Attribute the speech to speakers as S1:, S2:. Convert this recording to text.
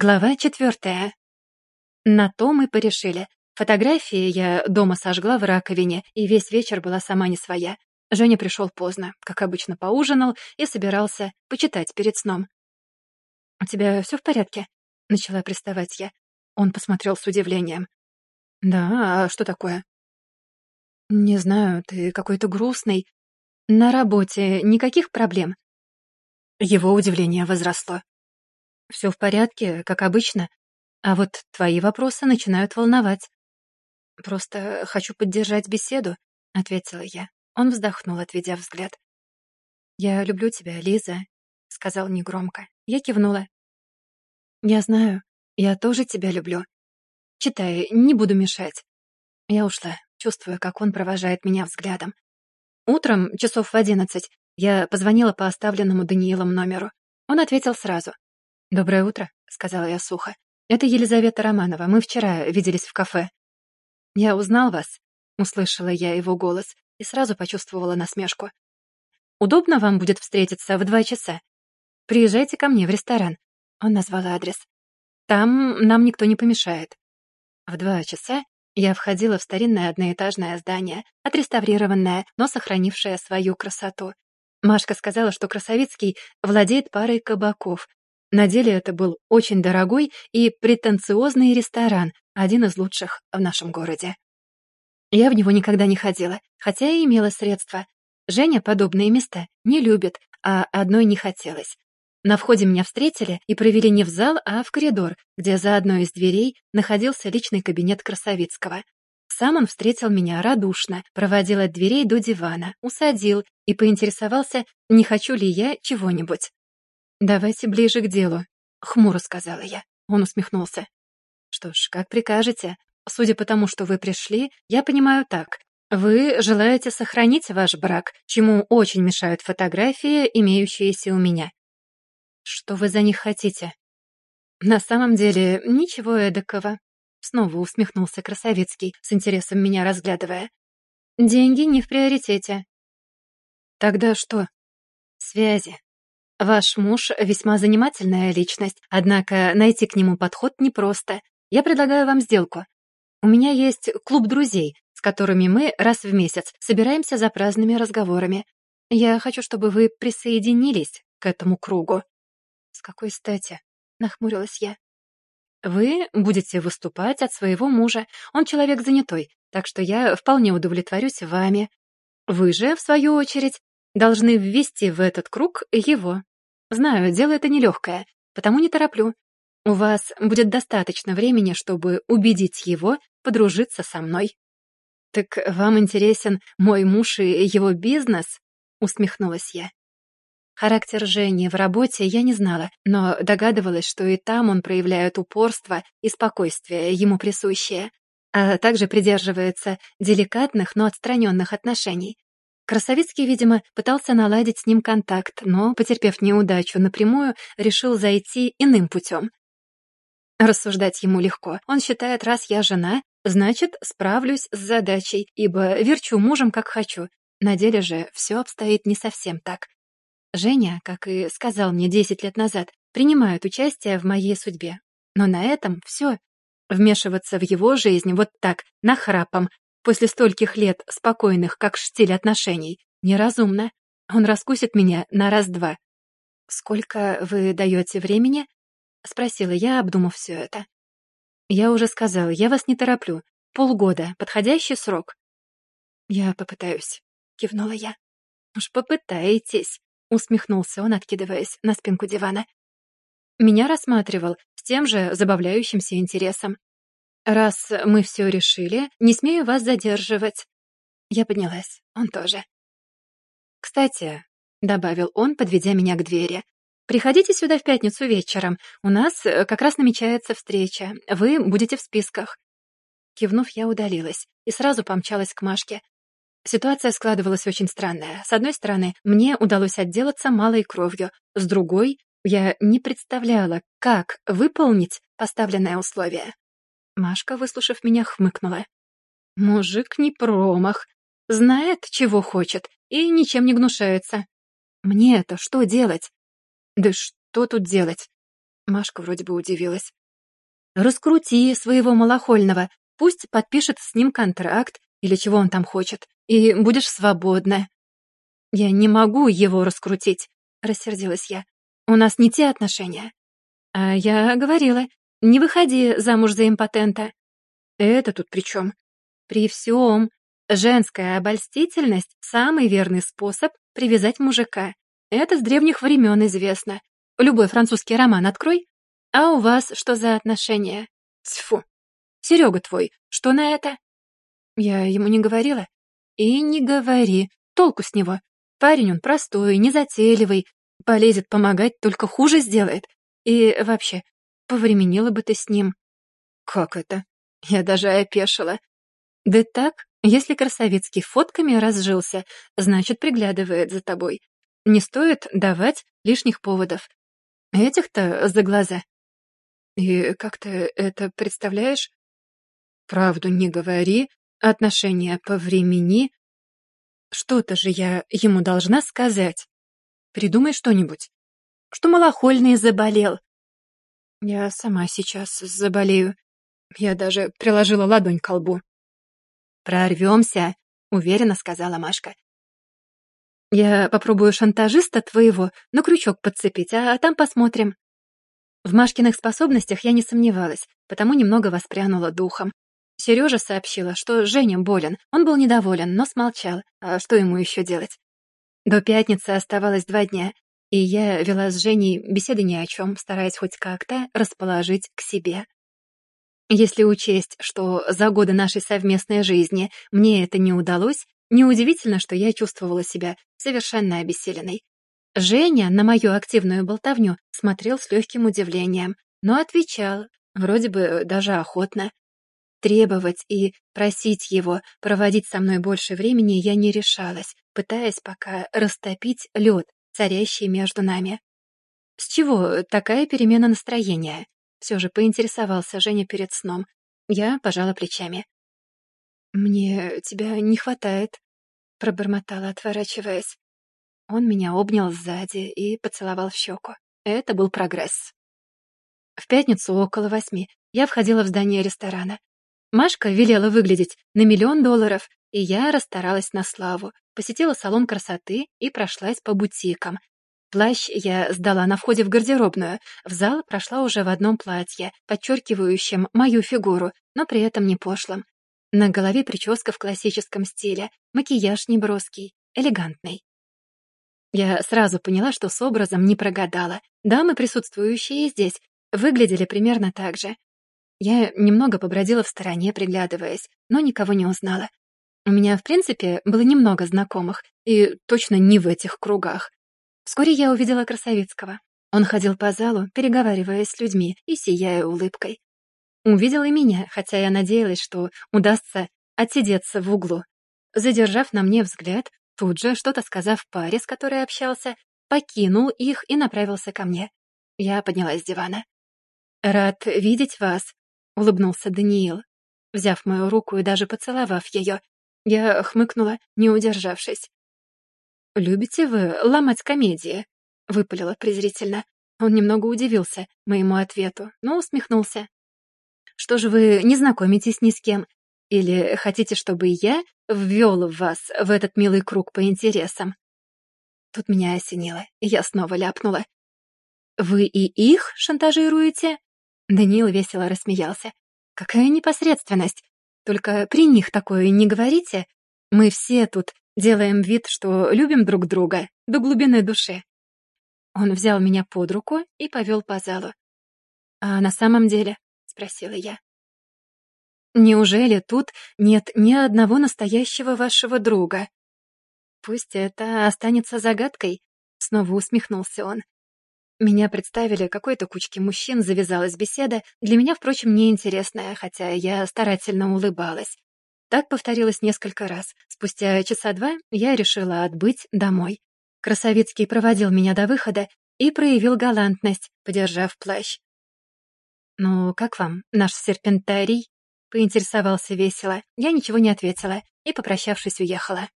S1: Глава четвертая. На то мы порешили. Фотографии я дома сожгла в раковине, и весь вечер была сама не своя. Женя пришел поздно, как обычно поужинал и собирался почитать перед сном. «У тебя все в порядке?» — начала приставать я. Он посмотрел с удивлением. «Да, а что такое?» «Не знаю, ты какой-то грустный. На работе никаких проблем?» Его удивление возросло. Все в порядке, как обычно. А вот твои вопросы начинают волновать. Просто хочу поддержать беседу, ответила я. Он вздохнул, отведя взгляд. Я люблю тебя, Лиза, сказал негромко. Я кивнула. Я знаю, я тоже тебя люблю. Читай, не буду мешать. Я ушла, чувствуя, как он провожает меня взглядом. Утром, часов в одиннадцать, я позвонила по оставленному Даниилом номеру. Он ответил сразу. «Доброе утро», — сказала я сухо. «Это Елизавета Романова. Мы вчера виделись в кафе». «Я узнал вас», — услышала я его голос и сразу почувствовала насмешку. «Удобно вам будет встретиться в два часа? Приезжайте ко мне в ресторан». Он назвал адрес. «Там нам никто не помешает». В два часа я входила в старинное одноэтажное здание, отреставрированное, но сохранившее свою красоту. Машка сказала, что Красовицкий владеет парой кабаков, на деле это был очень дорогой и претенциозный ресторан, один из лучших в нашем городе. Я в него никогда не ходила, хотя и имела средства. Женя подобные места не любит, а одной не хотелось. На входе меня встретили и провели не в зал, а в коридор, где за одной из дверей находился личный кабинет Красовицкого. Сам он встретил меня радушно, проводил от дверей до дивана, усадил и поинтересовался, не хочу ли я чего-нибудь. «Давайте ближе к делу», — хмуро сказала я. Он усмехнулся. «Что ж, как прикажете. Судя по тому, что вы пришли, я понимаю так. Вы желаете сохранить ваш брак, чему очень мешают фотографии, имеющиеся у меня. Что вы за них хотите?» «На самом деле, ничего эдакого», — снова усмехнулся Красовицкий, с интересом меня разглядывая. «Деньги не в приоритете». «Тогда что?» «Связи», Ваш муж весьма занимательная личность, однако найти к нему подход непросто. Я предлагаю вам сделку. У меня есть клуб друзей, с которыми мы раз в месяц собираемся за праздными разговорами. Я хочу, чтобы вы присоединились к этому кругу». «С какой стати?» — нахмурилась я. «Вы будете выступать от своего мужа. Он человек занятой, так что я вполне удовлетворюсь вами. Вы же, в свою очередь, должны ввести в этот круг его. Знаю, дело это нелегкое, потому не тороплю. У вас будет достаточно времени, чтобы убедить его подружиться со мной». «Так вам интересен мой муж и его бизнес?» — усмехнулась я. Характер Жени в работе я не знала, но догадывалась, что и там он проявляет упорство и спокойствие, ему присущее, а также придерживается деликатных, но отстраненных отношений. Красовицкий, видимо, пытался наладить с ним контакт, но, потерпев неудачу напрямую, решил зайти иным путем. Рассуждать ему легко. Он считает, раз я жена, значит, справлюсь с задачей, ибо верчу мужем, как хочу. На деле же все обстоит не совсем так. Женя, как и сказал мне 10 лет назад, принимает участие в моей судьбе. Но на этом все. Вмешиваться в его жизнь вот так, нахрапом, после стольких лет спокойных, как штиль отношений, неразумно. Он раскусит меня на раз-два. «Сколько вы даете времени?» — спросила я, обдумав все это. «Я уже сказала, я вас не тороплю. Полгода — подходящий срок». «Я попытаюсь», — кивнула я. «Уж попытаетесь», — усмехнулся он, откидываясь на спинку дивана. Меня рассматривал с тем же забавляющимся интересом. «Раз мы все решили, не смею вас задерживать». Я поднялась, он тоже. «Кстати», — добавил он, подведя меня к двери, «приходите сюда в пятницу вечером. У нас э, как раз намечается встреча. Вы будете в списках». Кивнув, я удалилась и сразу помчалась к Машке. Ситуация складывалась очень странная. С одной стороны, мне удалось отделаться малой кровью, с другой, я не представляла, как выполнить поставленное условие. Машка, выслушав меня, хмыкнула. Мужик не промах. Знает, чего хочет, и ничем не гнушается. Мне это что делать? Да что тут делать? Машка вроде бы удивилась. Раскрути своего малохольного, пусть подпишет с ним контракт или чего он там хочет, и будешь свободна. Я не могу его раскрутить, рассердилась я. У нас не те отношения. А я говорила, не выходи замуж за импотента. Это тут при чем? При всем. Женская обольстительность — самый верный способ привязать мужика. Это с древних времен известно. Любой французский роман открой. А у вас что за отношения? Тьфу. Серега твой, что на это? Я ему не говорила. И не говори. Толку с него. Парень он простой, незатейливый. Полезет помогать, только хуже сделает. И вообще, повременила бы ты с ним. Как это? Я даже опешила. Да так, если Красовицкий фотками разжился, значит, приглядывает за тобой. Не стоит давать лишних поводов. Этих-то за глаза. И как ты это представляешь? Правду не говори, отношения по времени. Что-то же я ему должна сказать. Придумай что-нибудь. Что малохольный заболел. Я сама сейчас заболею. Я даже приложила ладонь к лбу. «Прорвемся», — уверенно сказала Машка. Я попробую шантажиста твоего на крючок подцепить, а там посмотрим. В Машкиных способностях я не сомневалась, потому немного воспрянула духом. Сережа сообщила, что Женя болен. Он был недоволен, но смолчал. А что ему еще делать? До пятницы оставалось два дня, и я вела с Женей беседы ни о чем, стараясь хоть как-то расположить к себе. Если учесть, что за годы нашей совместной жизни мне это не удалось, неудивительно, что я чувствовала себя совершенно обессиленной. Женя на мою активную болтовню смотрел с легким удивлением, но отвечал, вроде бы даже охотно. Требовать и просить его проводить со мной больше времени я не решалась, пытаясь пока растопить лед, царящий между нами. С чего такая перемена настроения? Все же поинтересовался Женя перед сном. Я пожала плечами. «Мне тебя не хватает», — пробормотала, отворачиваясь. Он меня обнял сзади и поцеловал в щеку. Это был прогресс. В пятницу около восьми я входила в здание ресторана. Машка велела выглядеть на миллион долларов, и я расстаралась на славу, посетила салон красоты и прошлась по бутикам. Плащ я сдала на входе в гардеробную, в зал прошла уже в одном платье, подчеркивающем мою фигуру, но при этом не пошлым. На голове прическа в классическом стиле, макияж неброский, элегантный. Я сразу поняла, что с образом не прогадала. Дамы, присутствующие здесь, выглядели примерно так же. Я немного побродила в стороне, приглядываясь, но никого не узнала. У меня, в принципе, было немного знакомых, и точно не в этих кругах. Вскоре я увидела Красовицкого. Он ходил по залу, переговариваясь с людьми и сияя улыбкой. Увидел и меня, хотя я надеялась, что удастся отсидеться в углу. Задержав на мне взгляд, тут же, что-то сказав паре, с которой общался, покинул их и направился ко мне. Я поднялась с дивана. «Рад видеть вас», — улыбнулся Даниил. Взяв мою руку и даже поцеловав ее, я хмыкнула, не удержавшись. «Любите вы ломать комедии?» — выпалила презрительно. Он немного удивился моему ответу, но усмехнулся. Что же вы не знакомитесь ни с кем? Или хотите, чтобы я ввел вас в этот милый круг по интересам?» Тут меня осенило, и я снова ляпнула. «Вы и их шантажируете?» Даниил весело рассмеялся. «Какая непосредственность! Только при них такое не говорите. Мы все тут делаем вид, что любим друг друга до глубины души». Он взял меня под руку и повел по залу. «А на самом деле спросила я. «Неужели тут нет ни одного настоящего вашего друга?» «Пусть это останется загадкой», — снова усмехнулся он. Меня представили какой-то кучке мужчин, завязалась беседа, для меня, впрочем, неинтересная, хотя я старательно улыбалась. Так повторилось несколько раз. Спустя часа два я решила отбыть домой. Красовицкий проводил меня до выхода и проявил галантность, подержав плащ. «Ну, как вам наш серпентарий?» — поинтересовался весело. Я ничего не ответила и, попрощавшись, уехала.